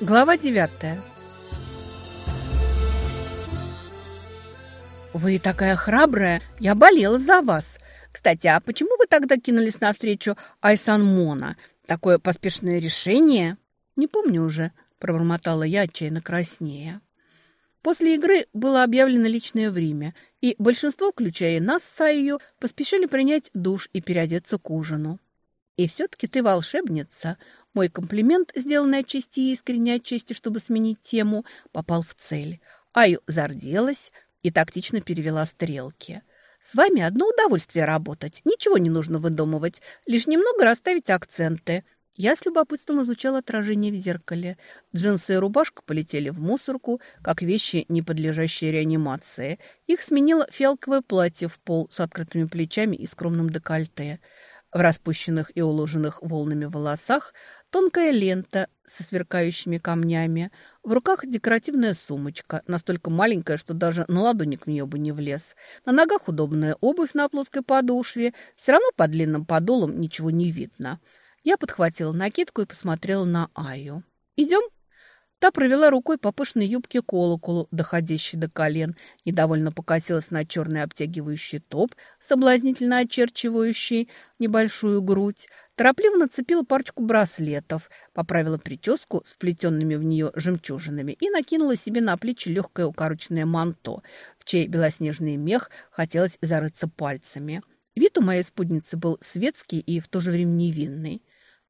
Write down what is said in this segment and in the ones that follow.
Глава девятая. «Вы такая храбрая! Я болела за вас! Кстати, а почему вы тогда кинулись навстречу Айсан Мона? Такое поспешное решение?» «Не помню уже», – пробормотала я отчаянно краснее. После игры было объявлено личное время, и большинство, включая нас с Сайю, поспешили принять душ и переодеться к ужину. «И все-таки ты волшебница», мой комплимент, сделанный отчасти искренне отчасти, чтобы сменить тему, попал в цель. Аю зарделась и тактично перевела стрелки. «С вами одно удовольствие работать. Ничего не нужно выдумывать. Лишь немного расставить акценты». Я с любопытством изучала отражение в зеркале. Джинсы и рубашка полетели в мусорку, как вещи, не подлежащие реанимации. Их сменило фиалковое платье в пол с открытыми плечами и скромным декольте. В распущенных и уложенных волнами волосах тонкая лента со сверкающими камнями. В руках декоративная сумочка, настолько маленькая, что даже на ладоник в нее бы не влез. На ногах удобная обувь на плоской подошве. Все равно под длинным подолом ничего не видно. Я подхватила накидку и посмотрела на Аю. «Идем?» Та провела рукой по пышной юбке колоколу, доходящей до колен, недовольно покосилась на черный обтягивающий топ, соблазнительно очерчивающий небольшую грудь, торопливо нацепила парочку браслетов, поправила прическу с вплетенными в нее жемчужинами и накинула себе на плечи легкое укороченное манто, в чей белоснежный мех хотелось зарыться пальцами. Вид у моей спутницы был светский и в то же время невинный.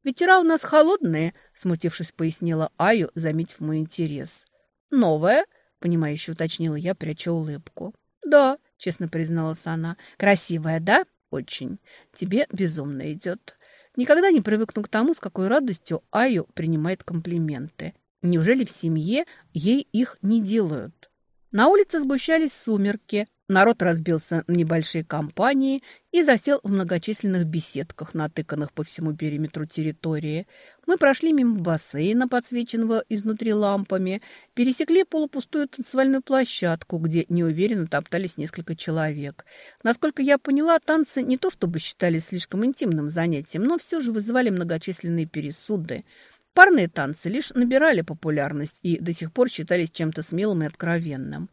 «Ветера у нас холодные», – смутившись, пояснила Аю, заметив мой интерес. «Новая?» – понимающе уточнила я, пряча улыбку. «Да», – честно призналась она. «Красивая, да?» «Очень. Тебе безумно идет». Никогда не привыкну к тому, с какой радостью Аю принимает комплименты. Неужели в семье ей их не делают? На улице сгущались сумерки, Народ разбился на небольшие компании и засел в многочисленных беседках, натыканных по всему периметру территории. Мы прошли мимо бассейна, подсвеченного изнутри лампами, пересекли полупустую танцевальную площадку, где неуверенно топтались несколько человек. Насколько я поняла, танцы не то чтобы считались слишком интимным занятием, но все же вызывали многочисленные пересуды. Парные танцы лишь набирали популярность и до сих пор считались чем-то смелым и откровенным.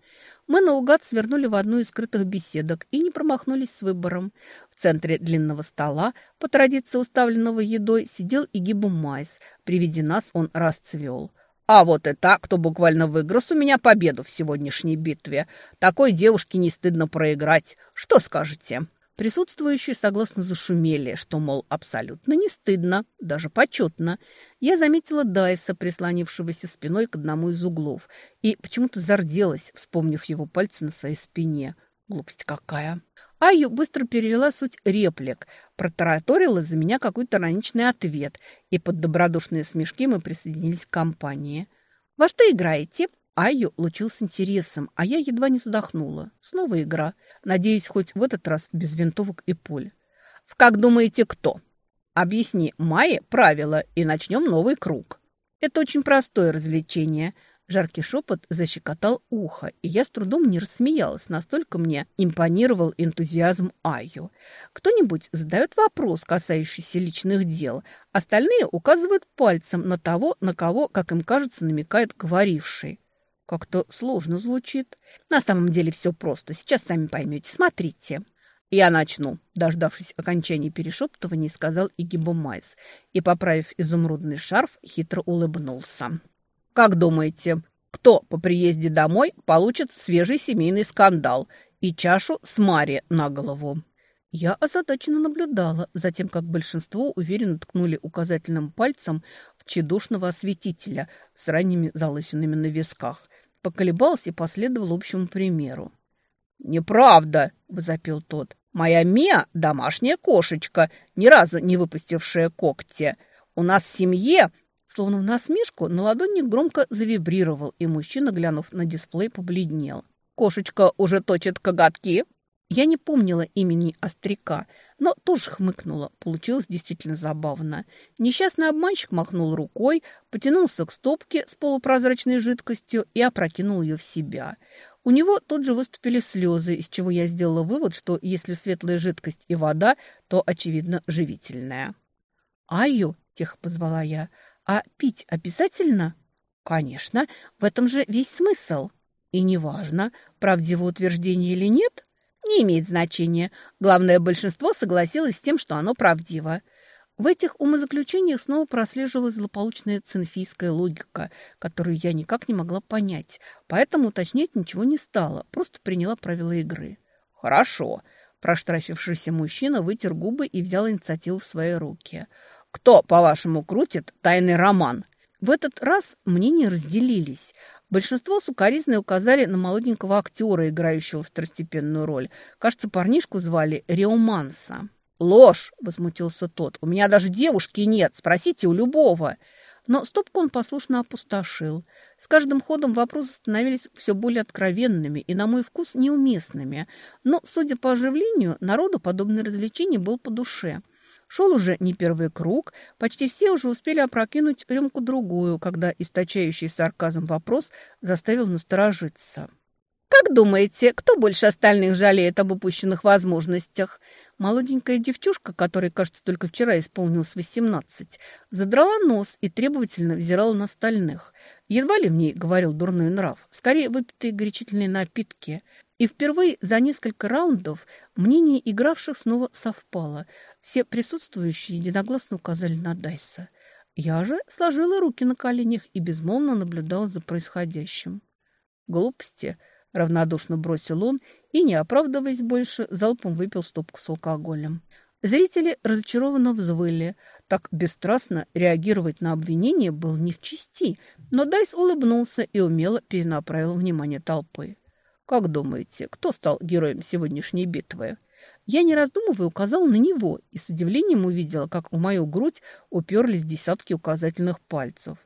Мы наугад свернули в одну из скрытых беседок и не промахнулись с выбором. В центре длинного стола, по традиции уставленного едой, сидел Игибу Майс. При виде нас он расцвел. «А вот и так, кто буквально выиграл у меня победу в сегодняшней битве. Такой девушке не стыдно проиграть. Что скажете?» Присутствующие согласно зашумели, что, мол, абсолютно не стыдно, даже почетно. Я заметила Дайса, прислонившегося спиной к одному из углов, и почему-то зарделась, вспомнив его пальцы на своей спине. Глупость какая! Айю быстро перевела суть реплик, протараторила за меня какой-то ироничный ответ, и под добродушные смешки мы присоединились к компании. «Во что играете?» Айю лучился интересом, а я едва не задохнула. Снова игра. Надеюсь, хоть в этот раз без винтовок и пуль. «В как думаете, кто?» «Объясни Майе правила и начнем новый круг». «Это очень простое развлечение». Жаркий шепот защекотал ухо, и я с трудом не рассмеялась, настолько мне импонировал энтузиазм Айю. Кто-нибудь задает вопрос, касающийся личных дел, остальные указывают пальцем на того, на кого, как им кажется, намекает говоривший. Как-то сложно звучит. На самом деле все просто. Сейчас сами поймете. Смотрите. Я начну, дождавшись окончания перешептывания, сказал Игибо Майс и, поправив изумрудный шарф, хитро улыбнулся. Как думаете, кто по приезде домой получит свежий семейный скандал и чашу с Мари на голову? Я озадаченно наблюдала за тем, как большинство уверенно ткнули указательным пальцем в чедушного осветителя с ранними залысинами на висках поколебался и последовал общему примеру. «Неправда!» – возопил тот. «Моя Мия – домашняя кошечка, ни разу не выпустившая когти. У нас в семье...» Словно в насмешку, на ладони громко завибрировал, и мужчина, глянув на дисплей, побледнел. «Кошечка уже точит коготки?» Я не помнила имени Остряка, но тоже хмыкнула. Получилось действительно забавно. Несчастный обманщик махнул рукой, потянулся к стопке с полупрозрачной жидкостью и опрокинул ее в себя. У него тут же выступили слезы, из чего я сделала вывод, что если светлая жидкость и вода, то, очевидно, живительная. «Аю!» – тихо позвала я. «А пить обязательно?» «Конечно, в этом же весь смысл». «И неважно, правдиво утверждение или нет?» «Не имеет значения. Главное, большинство согласилось с тем, что оно правдиво». В этих умозаключениях снова прослеживалась злополучная цинфийская логика, которую я никак не могла понять, поэтому уточнять ничего не стала, просто приняла правила игры. «Хорошо», – проштрафившийся мужчина вытер губы и взял инициативу в свои руки. «Кто, по-вашему, крутит тайный роман?» В этот раз мнения разделились. Большинство сукоризной указали на молоденького актера, играющего второстепенную роль. Кажется, парнишку звали Реоманса. «Ложь!» – возмутился тот. «У меня даже девушки нет. Спросите у любого». Но стопку он послушно опустошил. С каждым ходом вопросы становились все более откровенными и, на мой вкус, неуместными. Но, судя по оживлению, народу подобное развлечение был по душе. Шел уже не первый круг, почти все уже успели опрокинуть рюмку-другую, когда источающий сарказм вопрос заставил насторожиться. «Как думаете, кто больше остальных жалеет об упущенных возможностях?» Молоденькая девчушка, которой, кажется, только вчера исполнилось восемнадцать, задрала нос и требовательно взирала на остальных. Едва ли в ней говорил дурной нрав, скорее выпитые горячительные напитки. И впервые за несколько раундов мнение игравших снова совпало. Все присутствующие единогласно указали на Дайса. Я же сложила руки на коленях и безмолвно наблюдала за происходящим. Глупости – Равнодушно бросил он и, не оправдываясь больше, залпом выпил стопку с алкоголем. Зрители разочарованно взвыли. Так бесстрастно реагировать на обвинение был не в чести, но Дайс улыбнулся и умело перенаправил внимание толпы. «Как думаете, кто стал героем сегодняшней битвы?» Я, не раздумывая, указал на него и с удивлением увидела, как в мою грудь уперлись десятки указательных пальцев.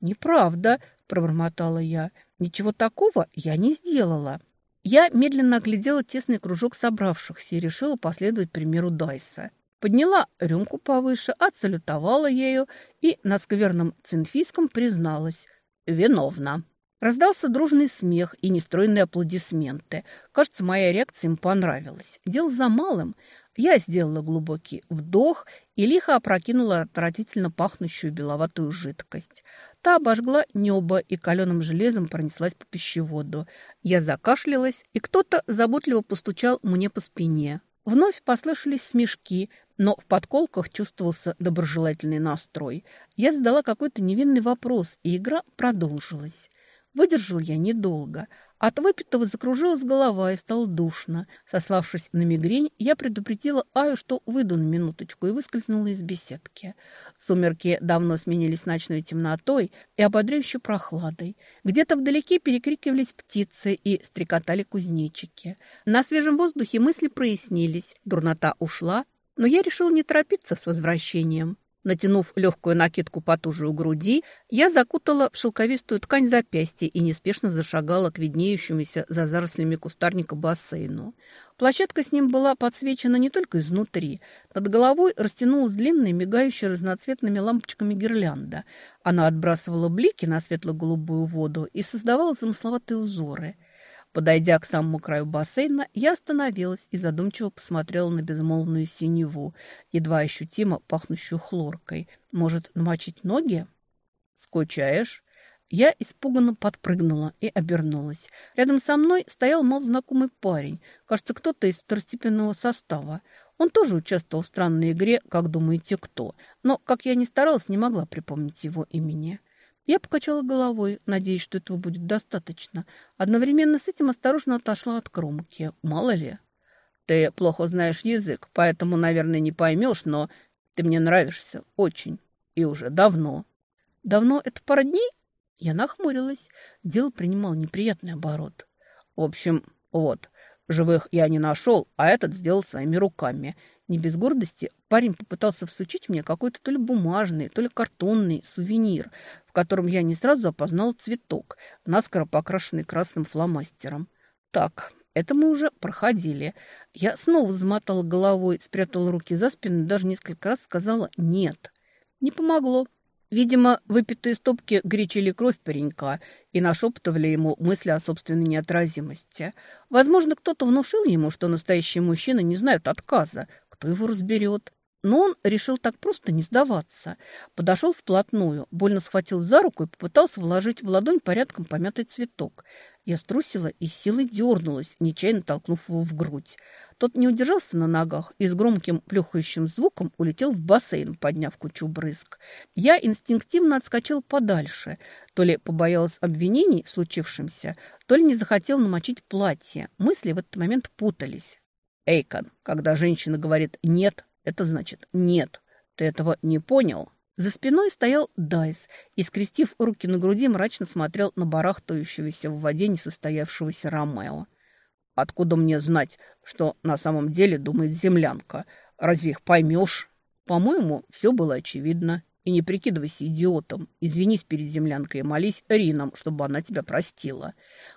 «Неправда», – пробормотала я. Ничего такого я не сделала. Я медленно оглядела тесный кружок собравшихся и решила последовать примеру Дайса. Подняла рюмку повыше, отсалютовала ею и на скверном цинфийском призналась «виновна». Раздался дружный смех и нестройные аплодисменты. Кажется, моя реакция им понравилась. Дело за малым. Я сделала глубокий вдох и лихо опрокинула отвратительно пахнущую беловатую жидкость. Та обожгла небо и каленым железом пронеслась по пищеводу. Я закашлялась, и кто-то заботливо постучал мне по спине. Вновь послышались смешки, но в подколках чувствовался доброжелательный настрой. Я задала какой-то невинный вопрос, и игра продолжилась. Выдержал я недолго. От выпитого закружилась голова и стало душно. Сославшись на мигрень, я предупредила Аю, что выйду на минуточку, и выскользнула из беседки. Сумерки давно сменились ночной темнотой и ободряющей прохладой. Где-то вдалеке перекрикивались птицы и стрекотали кузнечики. На свежем воздухе мысли прояснились, дурнота ушла, но я решил не торопиться с возвращением. Натянув легкую накидку потуже у груди, я закутала в шелковистую ткань запястья и неспешно зашагала к виднеющемуся за зарослями кустарника бассейну. Площадка с ним была подсвечена не только изнутри. Над головой растянулась длинная, мигающая разноцветными лампочками гирлянда. Она отбрасывала блики на светло-голубую воду и создавала замысловатые узоры – Подойдя к самому краю бассейна, я остановилась и задумчиво посмотрела на безмолвную синеву, едва ощутимо пахнущую хлоркой. Может, намочить ноги? «Скучаешь?» Я испуганно подпрыгнула и обернулась. Рядом со мной стоял малознакомый парень, кажется, кто-то из второстепенного состава. Он тоже участвовал в странной игре «Как думаете, кто?», но, как я ни старалась, не могла припомнить его имени. Я покачала головой, надеясь, что этого будет достаточно. Одновременно с этим осторожно отошла от кромки. Мало ли. Ты плохо знаешь язык, поэтому, наверное, не поймешь, но ты мне нравишься очень. И уже давно. Давно это пара дней? Я нахмурилась. Дело принимал неприятный оборот. В общем, вот, живых я не нашел, а этот сделал своими руками. Не без гордости парень попытался всучить мне какой-то то ли бумажный, то ли картонный сувенир, в котором я не сразу опознал цветок, наскоро покрашенный красным фломастером. Так, это мы уже проходили. Я снова замотала головой, спрятала руки за спину даже несколько раз сказала «нет». Не помогло. Видимо, выпитые стопки гречили кровь паренька, и нашептывали ему мысли о собственной неотразимости. Возможно, кто-то внушил ему, что настоящие мужчины не знают отказа. Кто его разберет? Но он решил так просто не сдаваться. Подошел вплотную, больно схватил за руку и попытался вложить в ладонь порядком помятый цветок. Я струсила и силой дернулась, нечаянно толкнув его в грудь. Тот не удержался на ногах и с громким плюхающим звуком улетел в бассейн, подняв кучу брызг. Я инстинктивно отскочил подальше. То ли побоялась обвинений в случившемся, то ли не захотел намочить платье. Мысли в этот момент путались. Эйкон, когда женщина говорит «нет», это значит «нет». Ты этого не понял? За спиной стоял Дайс и, скрестив руки на груди, мрачно смотрел на барахтающегося в воде несостоявшегося Ромео. «Откуда мне знать, что на самом деле думает землянка? Разве их поймешь?» «По-моему, все было очевидно. И не прикидывайся идиотом. Извинись перед землянкой и молись Ринам, чтобы она тебя простила».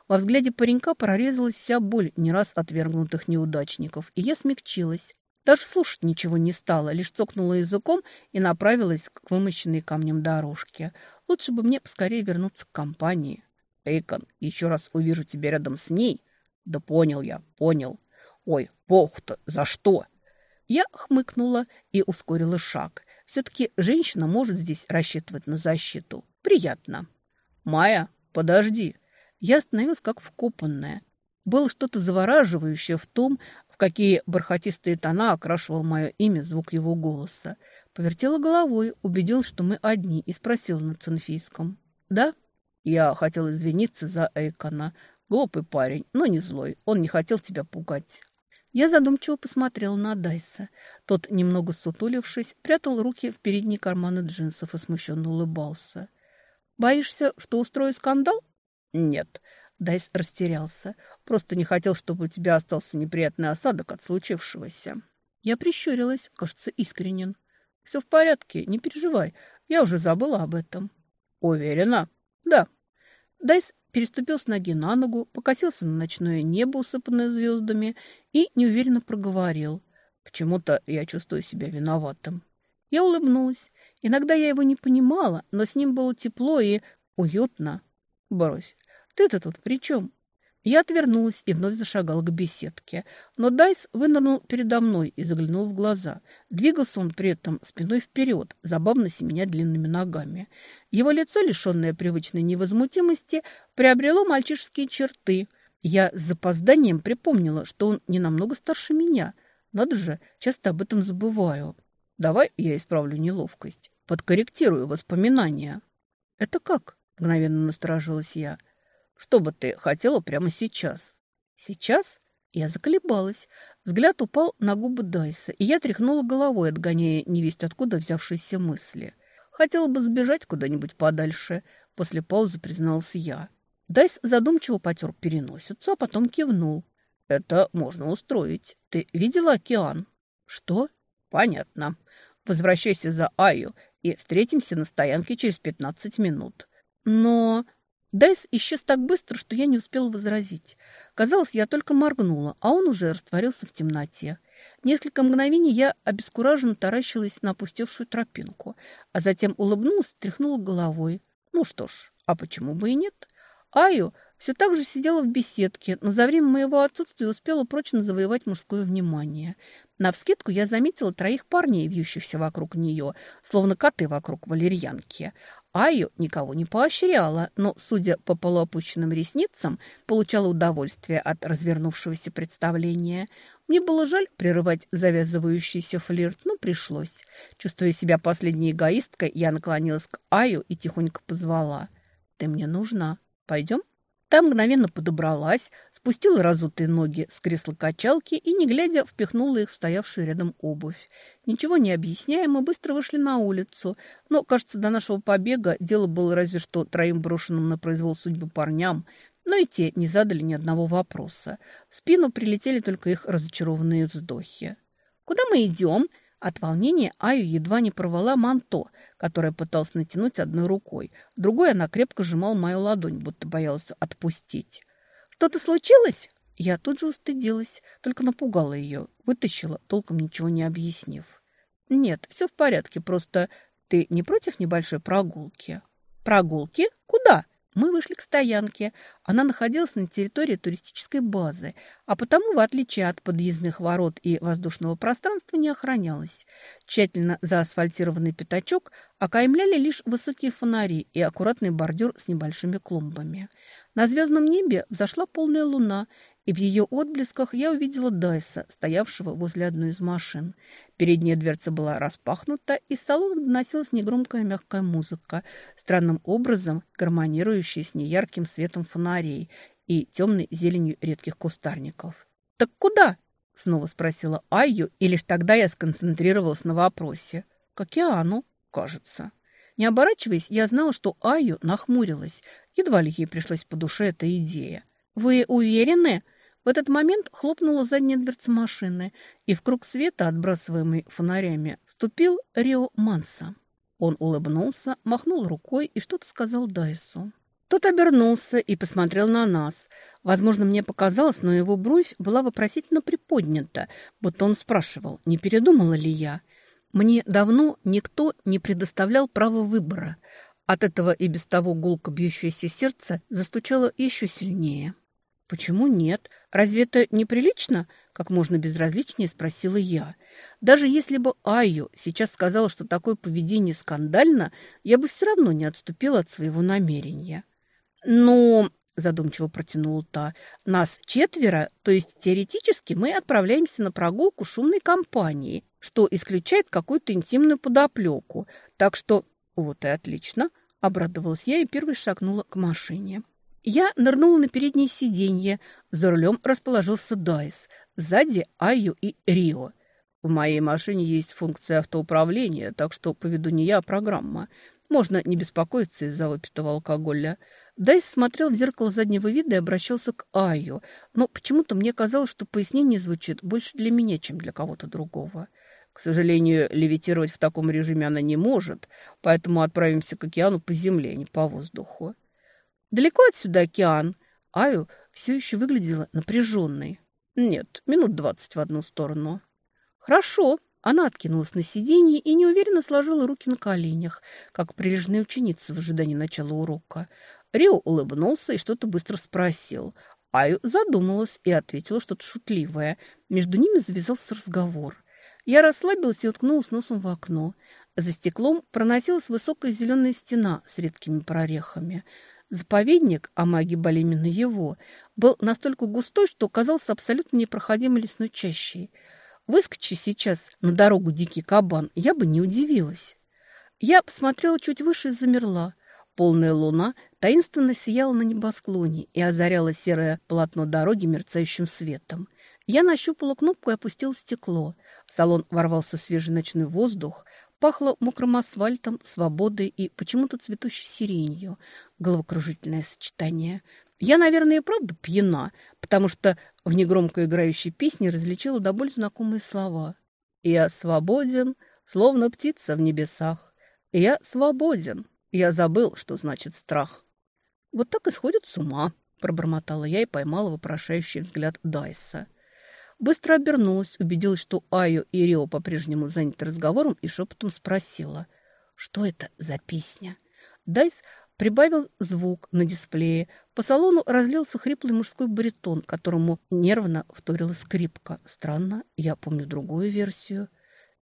Во взгляде паренька прорезалась вся боль не раз отвергнутых неудачников, и я смягчилась. Даже слушать ничего не стала, лишь цокнула языком и направилась к вымощенной камнем дорожке. Лучше бы мне поскорее вернуться к компании. Эйкон, еще раз увижу тебя рядом с ней. Да понял я, понял. Ой, бог-то, за что? Я хмыкнула и ускорила шаг. Все-таки женщина может здесь рассчитывать на защиту. Приятно. Майя, подожди. Я остановилась как вкопанная. Было что-то завораживающее в том, в какие бархатистые тона окрашивал мое имя звук его голоса. Повертела головой, убедилась, что мы одни, и спросила на цинфийском. «Да?» Я хотел извиниться за Эйкона. Глупый парень, но не злой. Он не хотел тебя пугать. Я задумчиво посмотрела на Дайса. Тот, немного сутулившись, прятал руки в передние карманы джинсов и смущенно улыбался. «Боишься, что устрою скандал?» «Нет. Дайс растерялся. Просто не хотел, чтобы у тебя остался неприятный осадок от случившегося. Я прищурилась, кажется, искренен. Все в порядке, не переживай. Я уже забыла об этом. Уверена? Да. Дайс переступил с ноги на ногу, покосился на ночное небо, усыпанное звездами, и неуверенно проговорил. Почему-то я чувствую себя виноватым. Я улыбнулась. Иногда я его не понимала, но с ним было тепло и уютно. Брось, ты-то тут при чем? Я отвернулась и вновь зашагала к беседке. Но Дайс вынырнул передо мной и заглянул в глаза. Двигался он при этом спиной вперед, забавно семеня длинными ногами. Его лицо, лишенное привычной невозмутимости, приобрело мальчишеские черты. Я с запозданием припомнила, что он не намного старше меня. Надо же, часто об этом забываю. Давай я исправлю неловкость, подкорректирую воспоминания. «Это как?» – мгновенно насторожилась я – что бы ты хотела прямо сейчас?» «Сейчас?» Я заколебалась. Взгляд упал на губы Дайса, и я тряхнула головой, отгоняя невесть откуда взявшиеся мысли. Хотела бы сбежать куда-нибудь подальше. После паузы признался я. Дайс задумчиво потер переносицу, а потом кивнул. «Это можно устроить. Ты видела океан?» «Что?» «Понятно. Возвращайся за Аю и встретимся на стоянке через пятнадцать минут». «Но...» Дайс исчез так быстро, что я не успела возразить. Казалось, я только моргнула, а он уже растворился в темноте. Несколько мгновений я обескураженно таращилась на опустевшую тропинку, а затем улыбнулась тряхнула головой. Ну что ж, а почему бы и нет? Аю все так же сидела в беседке, но за время моего отсутствия успела прочно завоевать мужское внимание. Навскидку я заметила троих парней, вьющихся вокруг нее, словно коты вокруг валерьянки. Айо никого не поощряла, но, судя по полуопущенным ресницам, получала удовольствие от развернувшегося представления. Мне было жаль прерывать завязывающийся флирт, но пришлось. Чувствуя себя последней эгоисткой, я наклонилась к Аю и тихонько позвала. «Ты мне нужна. Пойдем?» Та мгновенно подобралась, спустила разутые ноги с кресла-качалки и, не глядя, впихнула их в стоявшую рядом обувь. Ничего не объясняя, мы быстро вышли на улицу. Но, кажется, до нашего побега дело было разве что троим брошенным на произвол судьбы парням, но и те не задали ни одного вопроса. В спину прилетели только их разочарованные вздохи. «Куда мы идем?» От волнения Аю едва не порвала манто, которое пыталась натянуть одной рукой. Другой она крепко сжимала мою ладонь, будто боялась отпустить. «Что-то случилось?» Я тут же устыдилась, только напугала ее, вытащила, толком ничего не объяснив. «Нет, все в порядке, просто ты не против небольшой прогулки?» «Прогулки? Куда?» Мы вышли к стоянке. Она находилась на территории туристической базы, а потому, в отличие от подъездных ворот и воздушного пространства, не охранялась. Тщательно заасфальтированный пятачок окаймляли лишь высокие фонари и аккуратный бордюр с небольшими клумбами. На звездном небе взошла полная луна, и в ее отблесках я увидела Дайса, стоявшего возле одной из машин. Передняя дверца была распахнута, и из салона доносилась негромкая мягкая музыка, странным образом гармонирующая с неярким светом фонарей и темной зеленью редких кустарников. «Так куда?» – снова спросила Айю, и лишь тогда я сконцентрировалась на вопросе. «К океану, кажется». Не оборачиваясь, я знала, что Айю нахмурилась. Едва ли ей пришлась по душе эта идея. «Вы уверены?» В этот момент хлопнула задняя дверца машины, и в круг света, отбрасываемый фонарями, вступил Рио Манса. Он улыбнулся, махнул рукой и что-то сказал Дайсу. Тот обернулся и посмотрел на нас. Возможно, мне показалось, но его бровь была вопросительно приподнята, будто он спрашивал, не передумала ли я. Мне давно никто не предоставлял права выбора. От этого и без того гулко бьющееся сердце застучало еще сильнее. «Почему нет? Разве это неприлично?» Как можно безразличнее спросила я. Даже если бы Айо сейчас сказала, что такое поведение скандально, я бы все равно не отступила от своего намерения. «Но...» – задумчиво протянула та. «Нас четверо, то есть теоретически мы отправляемся на прогулку шумной компании, что исключает какую-то интимную подоплеку. Так что...» «Вот и отлично!» – обрадовалась я и первой шагнула к машине. Я нырнула на переднее сиденье. За рулем расположился Дайс. Сзади Айю и Рио. В моей машине есть функция автоуправления, так что поведу не я, а программа. Можно не беспокоиться из-за выпитого алкоголя. Дайс смотрел в зеркало заднего вида и обращался к Айю, но почему-то мне казалось, что пояснение звучит больше для меня, чем для кого-то другого. К сожалению, левитировать в таком режиме она не может, поэтому отправимся к океану по земле, а не по воздуху. Далеко отсюда океан. Аю все еще выглядела напряженной. Нет, минут двадцать в одну сторону. Хорошо. Она откинулась на сиденье и неуверенно сложила руки на коленях, как прилежная ученица в ожидании начала урока. Рио улыбнулся и что-то быстро спросил. Аю задумалась и ответила что-то шутливое. Между ними завязался разговор. Я расслабилась и уткнулась носом в окно. За стеклом проносилась высокая зеленая стена с редкими прорехами – Заповедник, а маги были его, был настолько густой, что казался абсолютно непроходимой лесной чащей. Выскочи сейчас на дорогу дикий кабан, я бы не удивилась. Я посмотрела чуть выше и замерла. Полная луна таинственно сияла на небосклоне и озаряла серое полотно дороги мерцающим светом. Я нащупала кнопку и опустила стекло. В салон ворвался свежий ночной воздух, Пахло мокрым асфальтом, свободой и почему-то цветущей сиренью. Головокружительное сочетание. Я, наверное, и правда пьяна, потому что в негромко играющей песне различила до боль знакомые слова. «Я свободен, словно птица в небесах. Я свободен. Я забыл, что значит страх». «Вот так и сходят с ума», – пробормотала я и поймала вопрошающий взгляд Дайса. Быстро обернулась, убедилась, что Айо и Рио по-прежнему заняты разговором и шепотом спросила, что это за песня. Дайс прибавил звук на дисплее. По салону разлился хриплый мужской баритон, которому нервно вторила скрипка. Странно, я помню другую версию.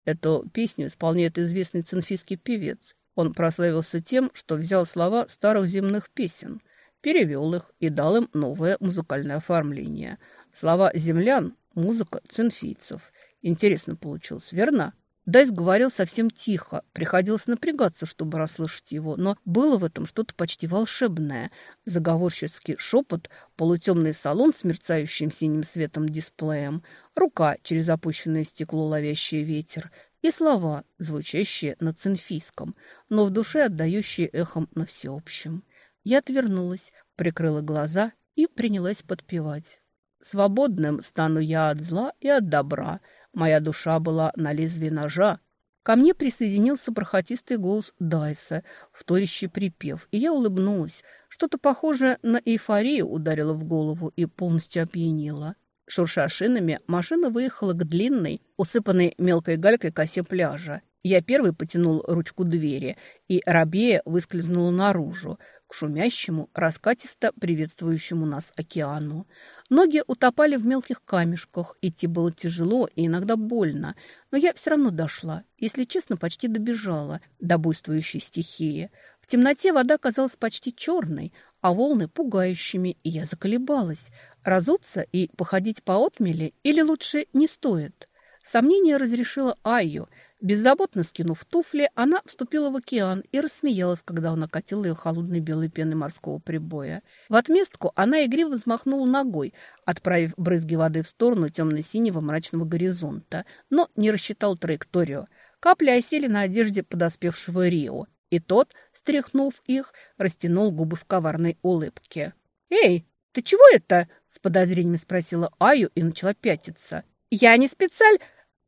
Эту песню исполняет известный цинфийский певец. Он прославился тем, что взял слова старых земных песен, перевел их и дал им новое музыкальное оформление. Слова землян Музыка цинфийцев. Интересно получилось, верно? Дайс говорил совсем тихо, приходилось напрягаться, чтобы расслышать его, но было в этом что-то почти волшебное. Заговорческий шепот, полутемный салон с мерцающим синим светом дисплеем, рука через опущенное стекло, ловящее ветер, и слова, звучащие на цинфийском, но в душе отдающие эхом на всеобщем. Я отвернулась, прикрыла глаза и принялась подпевать. Свободным стану я от зла и от добра. Моя душа была на лезвии ножа. Ко мне присоединился бархатистый голос Дайса, вторящий припев, и я улыбнулась. Что-то похожее на эйфорию ударило в голову и полностью опьянило. Шурша шинами, машина выехала к длинной, усыпанной мелкой галькой косе пляжа. Я первый потянул ручку двери, и рабея выскользнула наружу. Шумящему, раскатисто приветствующему нас океану. Ноги утопали в мелких камешках, идти было тяжело и иногда больно, но я все равно дошла, если честно, почти добежала до буйствующей стихии. В темноте вода казалась почти черной, а волны пугающими, и я заколебалась. Разуться и походить по отмели или лучше не стоит? Сомнение разрешила Айю – Беззаботно скинув туфли, она вступила в океан и рассмеялась, когда он окатил ее холодной белой пеной морского прибоя. В отместку она игриво взмахнула ногой, отправив брызги воды в сторону темно-синего мрачного горизонта, но не рассчитал траекторию. Капли осели на одежде подоспевшего Рио, и тот, стряхнув их, растянул губы в коварной улыбке. «Эй, ты чего это?» – с подозрением спросила Аю и начала пятиться. «Я не специаль...»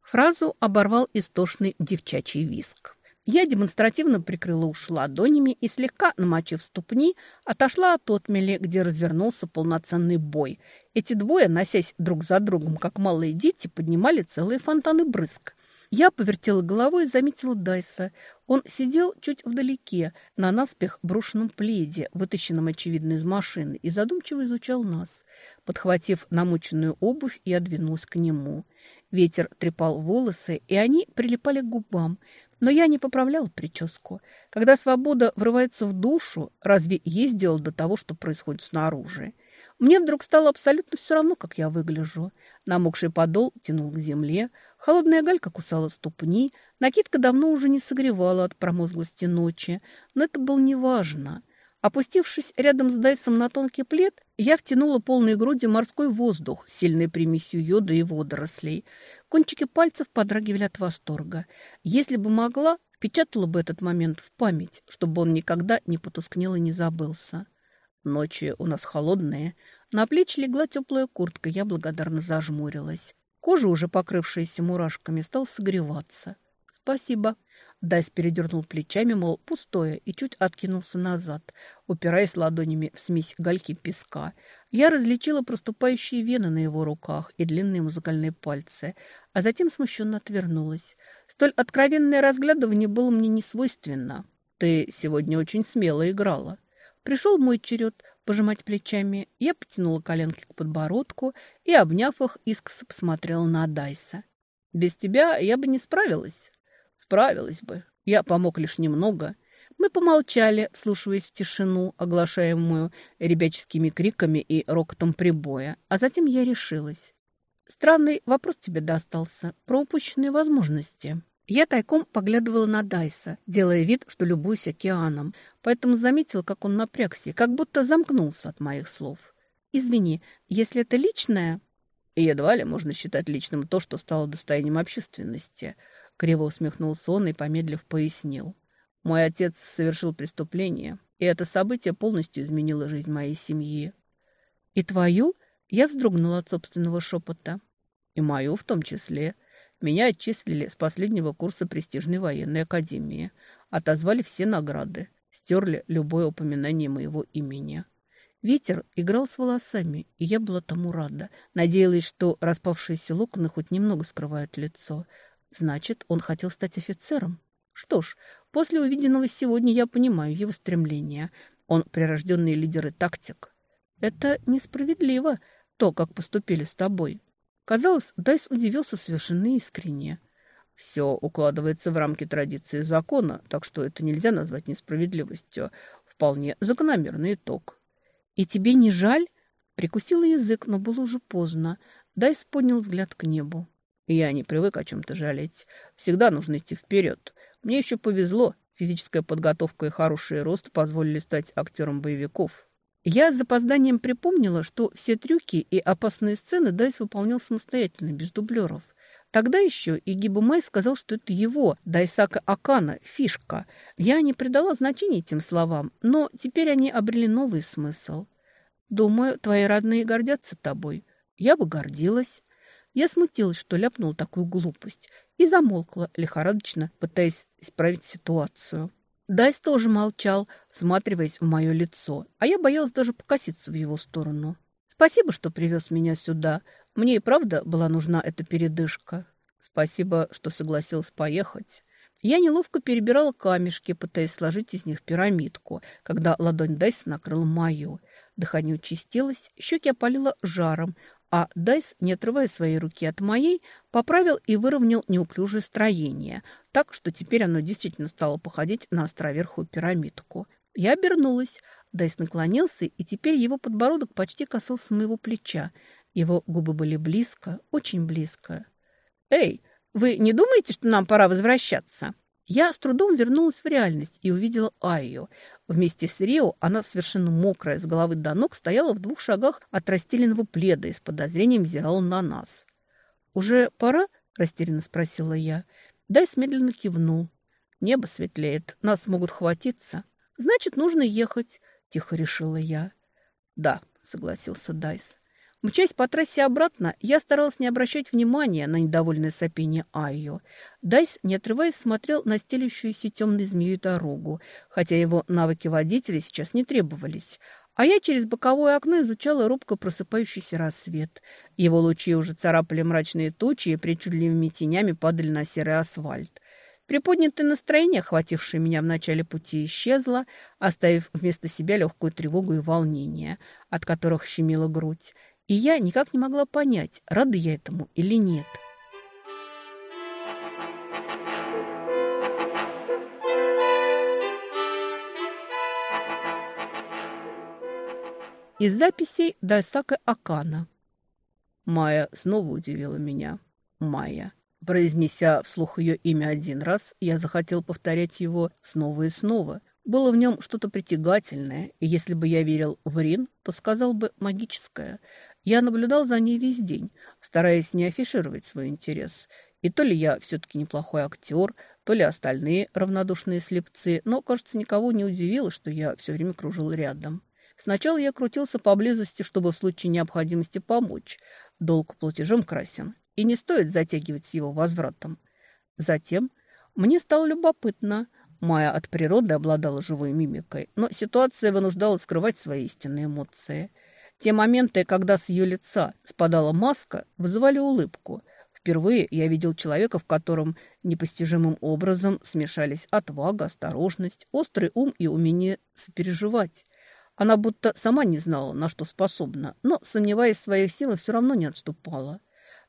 Фразу оборвал истошный девчачий виск. Я демонстративно прикрыла уши ладонями и, слегка намочив ступни, отошла от отмели, где развернулся полноценный бой. Эти двое, носясь друг за другом, как малые дети, поднимали целые фонтаны брызг. Я повертела головой и заметила Дайса. Он сидел чуть вдалеке, на наспех брошенном пледе, вытащенном, очевидно, из машины, и задумчиво изучал нас. Подхватив намученную обувь, я двинулась к нему. Ветер трепал волосы, и они прилипали к губам. Но я не поправляла прическу. Когда свобода врывается в душу, разве есть дело до того, что происходит снаружи? Мне вдруг стало абсолютно все равно, как я выгляжу. Намокший подол тянул к земле, холодная галька кусала ступни, накидка давно уже не согревала от промозглости ночи, но это было неважно. Опустившись рядом с Дайсом на тонкий плед, я втянула полной грудью морской воздух, сильной примесью йода и водорослей. Кончики пальцев подрагивали от восторга. Если бы могла, впечатала бы этот момент в память, чтобы он никогда не потускнел и не забылся. Ночи у нас холодные. На плечи легла теплая куртка, я благодарно зажмурилась. Кожа, уже покрывшаяся мурашками, стала согреваться. «Спасибо», Дайс передернул плечами, мол, пустое, и чуть откинулся назад, упираясь ладонями в смесь гальки песка. Я различила проступающие вены на его руках и длинные музыкальные пальцы, а затем смущенно отвернулась. Столь откровенное разглядывание было мне не свойственно. «Ты сегодня очень смело играла». Пришел мой черед пожимать плечами. Я потянула коленки к подбородку и, обняв их, искоса посмотрела на Дайса. «Без тебя я бы не справилась». Справилась бы. Я помог лишь немного. Мы помолчали, вслушиваясь в тишину, оглашаемую ребяческими криками и рокотом прибоя. А затем я решилась. Странный вопрос тебе достался про упущенные возможности. Я тайком поглядывала на Дайса, делая вид, что любуюсь океаном, поэтому заметила, как он напрягся, как будто замкнулся от моих слов. «Извини, если это личное...» Едва ли можно считать личным то, что стало достоянием общественности – Криво усмехнулся он и, помедлив, пояснил. Мой отец совершил преступление, и это событие полностью изменило жизнь моей семьи. И твою? Я вздрогнула от собственного шепота. И мою в том числе. Меня отчислили с последнего курса престижной военной академии. Отозвали все награды. Стерли любое упоминание моего имени. Ветер играл с волосами, и я была тому рада. Надеялась, что распавшиеся локоны хоть немного скрывают лицо. Значит, он хотел стать офицером. Что ж, после увиденного сегодня я понимаю его стремление. Он прирожденный лидер и тактик. Это несправедливо, то, как поступили с тобой. Казалось, Дайс удивился совершенно искренне. Все укладывается в рамки традиции закона, так что это нельзя назвать несправедливостью. Вполне закономерный итог. И тебе не жаль? Прикусила язык, но было уже поздно. Дайс поднял взгляд к небу. Я не привык о чем-то жалеть. Всегда нужно идти вперед. Мне еще повезло. Физическая подготовка и хороший рост позволили стать актером боевиков. Я с запозданием припомнила, что все трюки и опасные сцены Дайс выполнял самостоятельно, без дублеров. Тогда еще и Гиба Май сказал, что это его, Дайсака Акана, фишка. Я не придала значения этим словам, но теперь они обрели новый смысл. Думаю, твои родные гордятся тобой. Я бы гордилась. Я смутилась, что ляпнула такую глупость, и замолкла, лихорадочно пытаясь исправить ситуацию. Дайс тоже молчал, всматриваясь в мое лицо, а я боялась даже покоситься в его сторону. «Спасибо, что привез меня сюда. Мне и правда была нужна эта передышка. Спасибо, что согласилась поехать. Я неловко перебирала камешки, пытаясь сложить из них пирамидку, когда ладонь Дайса накрыла мою. Дыхание участилось, щеки опалило жаром, а Дайс, не отрывая своей руки от моей, поправил и выровнял неуклюжее строение, так что теперь оно действительно стало походить на островерхую пирамидку. Я обернулась. Дайс наклонился, и теперь его подбородок почти касался моего плеча. Его губы были близко, очень близко. «Эй, вы не думаете, что нам пора возвращаться?» Я с трудом вернулась в реальность и увидела Айю. Вместе с Рио она, совершенно мокрая с головы до ног, стояла в двух шагах от расстеленного пледа и с подозрением взирала на нас. «Уже пора?» – растерянно спросила я. Дайс медленно кивнул. «Небо светлеет, нас могут хватиться. Значит, нужно ехать», – тихо решила я. «Да», – согласился Дайс. Мчась по трассе обратно, я старалась не обращать внимания на недовольное сопение Айо. Дайс, не отрываясь, смотрел на стелющуюся темной змею дорогу, хотя его навыки водителя сейчас не требовались. А я через боковое окно изучала робко просыпающийся рассвет. Его лучи уже царапали мрачные тучи и причудливыми тенями падали на серый асфальт. Приподнятое настроение, охватившее меня в начале пути, исчезло, оставив вместо себя легкую тревогу и волнение, от которых щемила грудь. И я никак не могла понять, рада я этому или нет. Из записей Дайсака Акана. Майя снова удивила меня. Майя. Произнеся вслух ее имя один раз, я захотел повторять его снова и снова – было в нем что-то притягательное, и если бы я верил в Рин, то сказал бы магическое. Я наблюдал за ней весь день, стараясь не афишировать свой интерес. И то ли я все-таки неплохой актер, то ли остальные равнодушные слепцы, но, кажется, никого не удивило, что я все время кружил рядом. Сначала я крутился поблизости, чтобы в случае необходимости помочь. Долг платежом красен, и не стоит затягивать с его возвратом. Затем мне стало любопытно – Майя от природы обладала живой мимикой, но ситуация вынуждала скрывать свои истинные эмоции. Те моменты, когда с ее лица спадала маска, вызывали улыбку. Впервые я видел человека, в котором непостижимым образом смешались отвага, осторожность, острый ум и умение сопереживать. Она будто сама не знала, на что способна, но, сомневаясь в своих силах, все равно не отступала.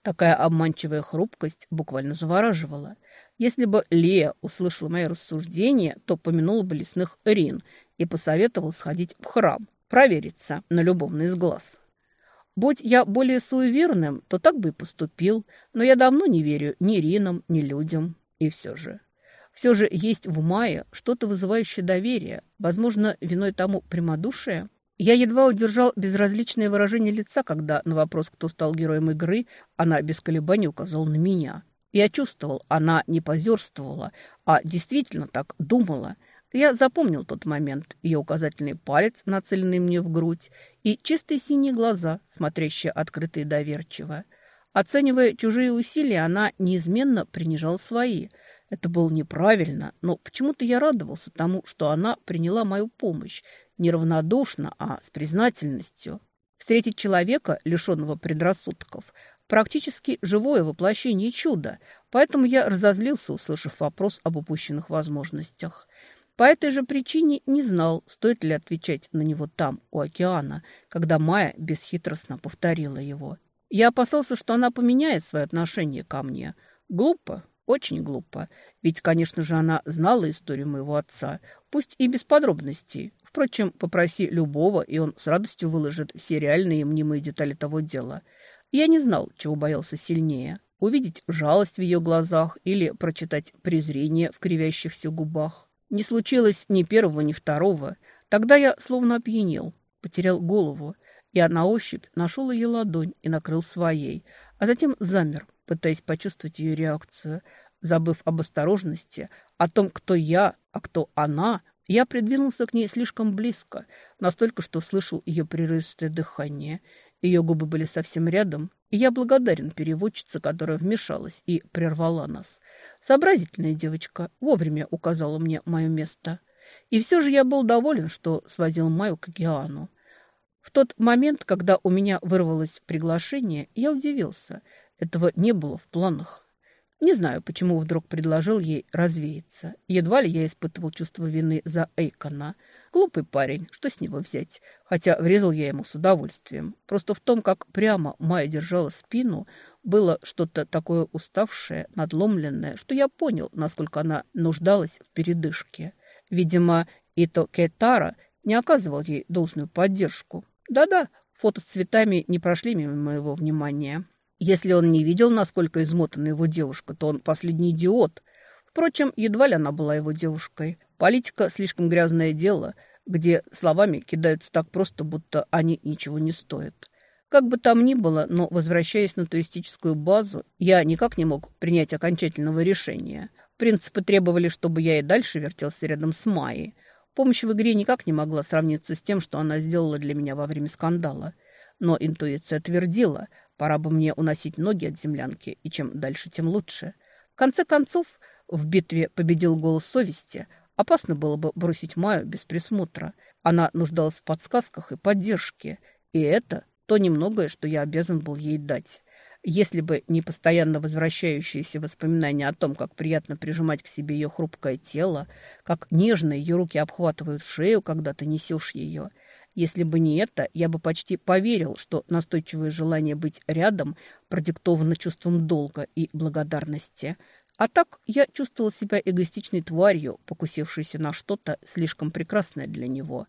Такая обманчивая хрупкость буквально завораживала. Если бы Лея услышала мои рассуждения, то помянула бы лесных Рин и посоветовала сходить в храм, провериться на любовный сглаз. Будь я более суеверным, то так бы и поступил, но я давно не верю ни Ринам, ни людям. И все же. Все же есть в мае что-то вызывающее доверие, возможно, виной тому прямодушие. Я едва удержал безразличное выражение лица, когда на вопрос, кто стал героем игры, она без колебаний указала на меня – я чувствовал, она не позерствовала, а действительно так думала. Я запомнил тот момент, ее указательный палец, нацеленный мне в грудь, и чистые синие глаза, смотрящие открыто и доверчиво. Оценивая чужие усилия, она неизменно принижала свои. Это было неправильно, но почему-то я радовался тому, что она приняла мою помощь, неравнодушно, а с признательностью. Встретить человека, лишенного предрассудков, практически живое воплощение чуда, поэтому я разозлился, услышав вопрос об упущенных возможностях. По этой же причине не знал, стоит ли отвечать на него там, у океана, когда Майя бесхитростно повторила его. Я опасался, что она поменяет свое отношение ко мне. Глупо, очень глупо. Ведь, конечно же, она знала историю моего отца, пусть и без подробностей. Впрочем, попроси любого, и он с радостью выложит все реальные и мнимые детали того дела – я не знал, чего боялся сильнее. Увидеть жалость в ее глазах или прочитать презрение в кривящихся губах. Не случилось ни первого, ни второго. Тогда я словно опьянел, потерял голову. Я на ощупь нашел ее ладонь и накрыл своей, а затем замер, пытаясь почувствовать ее реакцию. Забыв об осторожности, о том, кто я, а кто она, я придвинулся к ней слишком близко, настолько, что слышал ее прерывистое дыхание – ее губы были совсем рядом, и я благодарен переводчице, которая вмешалась и прервала нас. Сообразительная девочка вовремя указала мне мое место. И все же я был доволен, что свозил Майю к океану. В тот момент, когда у меня вырвалось приглашение, я удивился. Этого не было в планах. Не знаю, почему вдруг предложил ей развеяться. Едва ли я испытывал чувство вины за Эйкона. Глупый парень, что с него взять? Хотя врезал я ему с удовольствием. Просто в том, как прямо Майя держала спину, было что-то такое уставшее, надломленное, что я понял, насколько она нуждалась в передышке. Видимо, Ито Кетара не оказывал ей должную поддержку. Да-да, фото с цветами не прошли мимо моего внимания. Если он не видел, насколько измотана его девушка, то он последний идиот. Впрочем, едва ли она была его девушкой. Политика – слишком грязное дело, где словами кидаются так просто, будто они ничего не стоят. Как бы там ни было, но, возвращаясь на туристическую базу, я никак не мог принять окончательного решения. Принципы требовали, чтобы я и дальше вертелся рядом с Майей. Помощь в игре никак не могла сравниться с тем, что она сделала для меня во время скандала. Но интуиция твердила – Пора бы мне уносить ноги от землянки, и чем дальше, тем лучше. В конце концов, в битве победил голос совести. Опасно было бы бросить Маю без присмотра. Она нуждалась в подсказках и поддержке. И это то немногое, что я обязан был ей дать. Если бы не постоянно возвращающиеся воспоминания о том, как приятно прижимать к себе ее хрупкое тело, как нежно ее руки обхватывают шею, когда ты несешь ее – если бы не это, я бы почти поверил, что настойчивое желание быть рядом продиктовано чувством долга и благодарности. А так я чувствовал себя эгоистичной тварью, покусившейся на что-то слишком прекрасное для него.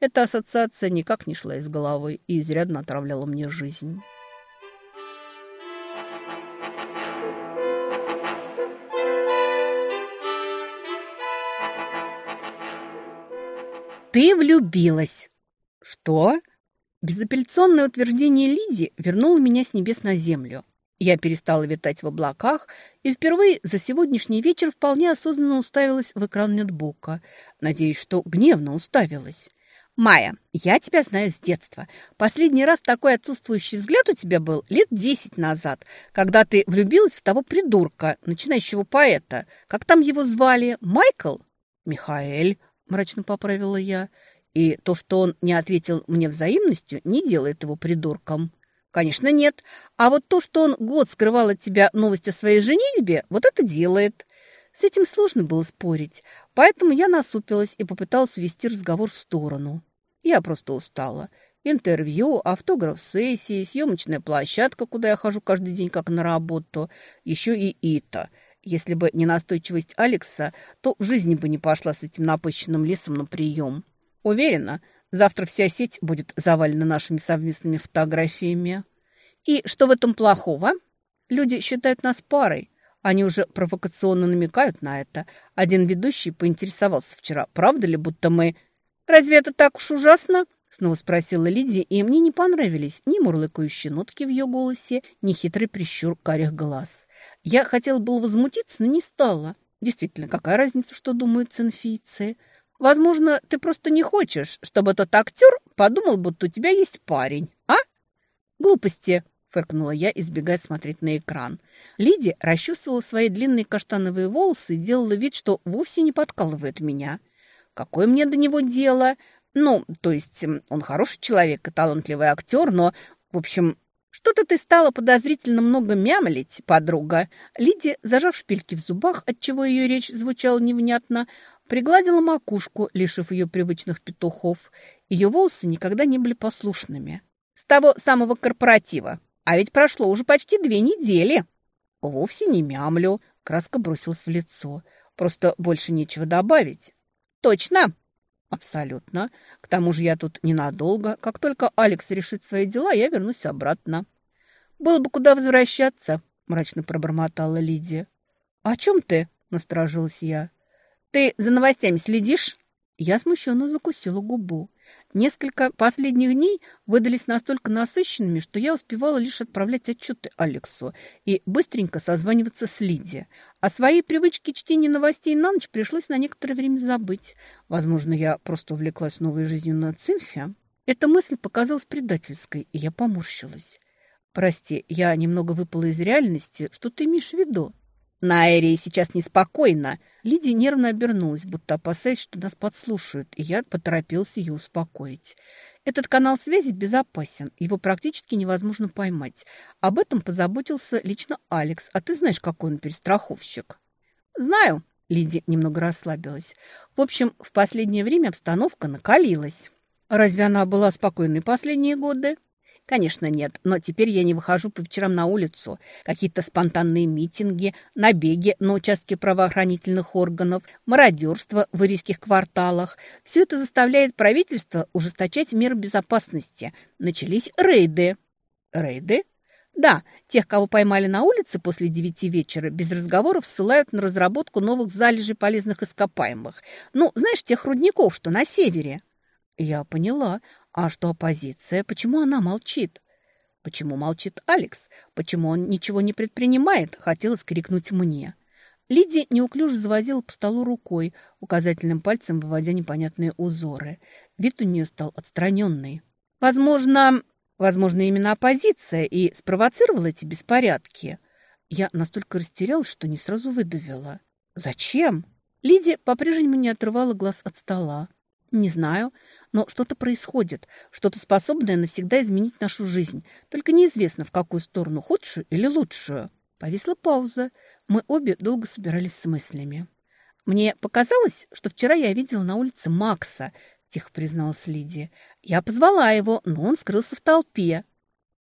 Эта ассоциация никак не шла из головы и изрядно отравляла мне жизнь. «Ты влюбилась!» «Что?» Безапелляционное утверждение Лиди вернуло меня с небес на землю. Я перестала витать в облаках и впервые за сегодняшний вечер вполне осознанно уставилась в экран нетбука. Надеюсь, что гневно уставилась. «Майя, я тебя знаю с детства. Последний раз такой отсутствующий взгляд у тебя был лет десять назад, когда ты влюбилась в того придурка, начинающего поэта. Как там его звали? Майкл?» «Михаэль», — мрачно поправила я. И то, что он не ответил мне взаимностью, не делает его придурком. Конечно, нет. А вот то, что он год скрывал от тебя новость о своей женитьбе, вот это делает. С этим сложно было спорить, поэтому я насупилась и попыталась увести разговор в сторону. Я просто устала. Интервью, автограф-сессии, съемочная площадка, куда я хожу каждый день как на работу, еще и ИТА. Если бы не настойчивость Алекса, то в жизни бы не пошла с этим напыщенным лесом на прием. Уверена, завтра вся сеть будет завалена нашими совместными фотографиями. И что в этом плохого? Люди считают нас парой. Они уже провокационно намекают на это. Один ведущий поинтересовался вчера, правда ли, будто мы... «Разве это так уж ужасно?» Снова спросила Лидия, и мне не понравились ни мурлыкающие нотки в ее голосе, ни хитрый прищур карих глаз. Я хотела было возмутиться, но не стала. Действительно, какая разница, что думают цинфийцы? Возможно, ты просто не хочешь, чтобы тот актер подумал, будто у тебя есть парень, а? Глупости, фыркнула я, избегая смотреть на экран. Лидия расчесывала свои длинные каштановые волосы и делала вид, что вовсе не подкалывает меня. Какое мне до него дело? Ну, то есть он хороший человек и талантливый актер, но, в общем, что-то ты стала подозрительно много мямлить, подруга. Лидия, зажав шпильки в зубах, отчего ее речь звучала невнятно, Пригладила макушку, лишив ее привычных петухов. Ее волосы никогда не были послушными. С того самого корпоратива. А ведь прошло уже почти две недели. Вовсе не мямлю. Краска бросилась в лицо. Просто больше нечего добавить. Точно? Абсолютно. К тому же я тут ненадолго. Как только Алекс решит свои дела, я вернусь обратно. Было бы куда возвращаться, мрачно пробормотала Лидия. О чем ты? Насторожилась я. «Ты за новостями следишь?» Я смущенно закусила губу. Несколько последних дней выдались настолько насыщенными, что я успевала лишь отправлять отчеты Алексу и быстренько созваниваться с Лидией. О своей привычке чтения новостей на ночь пришлось на некоторое время забыть. Возможно, я просто увлеклась новой жизнью на Цинфе. Эта мысль показалась предательской, и я поморщилась. «Прости, я немного выпала из реальности. Что ты имеешь в виду?» На Эрии сейчас неспокойно. Лидия нервно обернулась, будто опасаясь, что нас подслушают, и я поторопился ее успокоить. Этот канал связи безопасен, его практически невозможно поймать. Об этом позаботился лично Алекс, а ты знаешь, какой он перестраховщик. Знаю, Лидия немного расслабилась. В общем, в последнее время обстановка накалилась. Разве она была спокойной последние годы? Конечно, нет, но теперь я не выхожу по вечерам на улицу. Какие-то спонтанные митинги, набеги на участке правоохранительных органов, мародерство в ирийских кварталах. Все это заставляет правительство ужесточать меры безопасности. Начались рейды. Рейды? Да, тех, кого поймали на улице после девяти вечера, без разговоров ссылают на разработку новых залежей полезных ископаемых. Ну, знаешь, тех рудников, что на севере. Я поняла. А что оппозиция? Почему она молчит? Почему молчит Алекс? Почему он ничего не предпринимает? Хотелось крикнуть мне. Лидия неуклюже завозила по столу рукой, указательным пальцем выводя непонятные узоры. Вид у нее стал отстраненный. Возможно, возможно, именно оппозиция и спровоцировала эти беспорядки. Я настолько растерялась, что не сразу выдавила. Зачем? Лидия по-прежнему не отрывала глаз от стола. Не знаю, но что-то происходит, что-то способное навсегда изменить нашу жизнь. Только неизвестно, в какую сторону, худшую или лучшую. Повисла пауза. Мы обе долго собирались с мыслями. «Мне показалось, что вчера я видела на улице Макса», – тихо призналась Лидия. «Я позвала его, но он скрылся в толпе».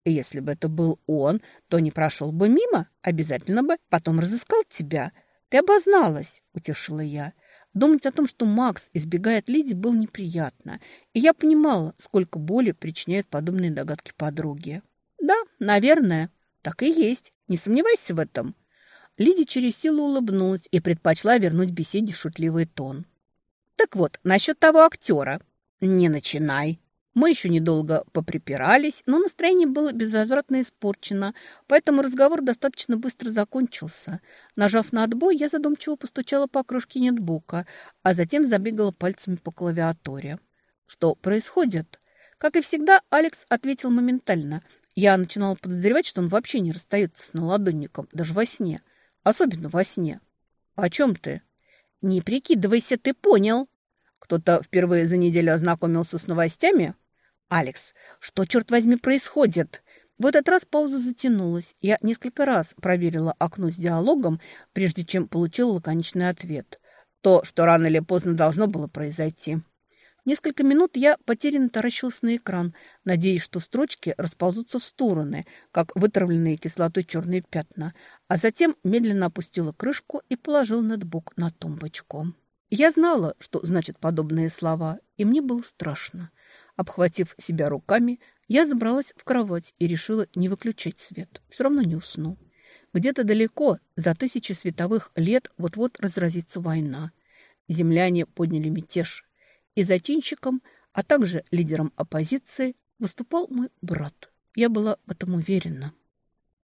«Если бы это был он, то не прошел бы мимо, обязательно бы потом разыскал тебя. Ты обозналась», – утешила я. Думать о том, что Макс избегает Лиди, было неприятно, и я понимала, сколько боли причиняют подобные догадки подруги. «Да, наверное, так и есть. Не сомневайся в этом». Лиди через силу улыбнулась и предпочла вернуть беседе шутливый тон. «Так вот, насчет того актера. Не начинай. Мы еще недолго поприпирались, но настроение было безвозвратно испорчено, поэтому разговор достаточно быстро закончился. Нажав на отбой, я задумчиво постучала по крышке нетбука, а затем забегала пальцами по клавиатуре. Что происходит? Как и всегда, Алекс ответил моментально. Я начинала подозревать, что он вообще не расстается с наладонником, даже во сне. Особенно во сне. «О чем ты?» «Не прикидывайся, ты понял!» «Кто-то впервые за неделю ознакомился с новостями?» «Алекс, что, черт возьми, происходит?» В этот раз пауза затянулась. Я несколько раз проверила окно с диалогом, прежде чем получила лаконичный ответ. То, что рано или поздно должно было произойти. Несколько минут я потерянно таращилась на экран, надеясь, что строчки расползутся в стороны, как вытравленные кислотой черные пятна, а затем медленно опустила крышку и положила ноутбук на тумбочку. Я знала, что значат подобные слова, и мне было страшно. Обхватив себя руками, я забралась в кровать и решила не выключать свет. Все равно не усну. Где-то далеко, за тысячи световых лет, вот-вот разразится война. Земляне подняли мятеж. И затинщиком, а также лидером оппозиции выступал мой брат. Я была в этом уверена.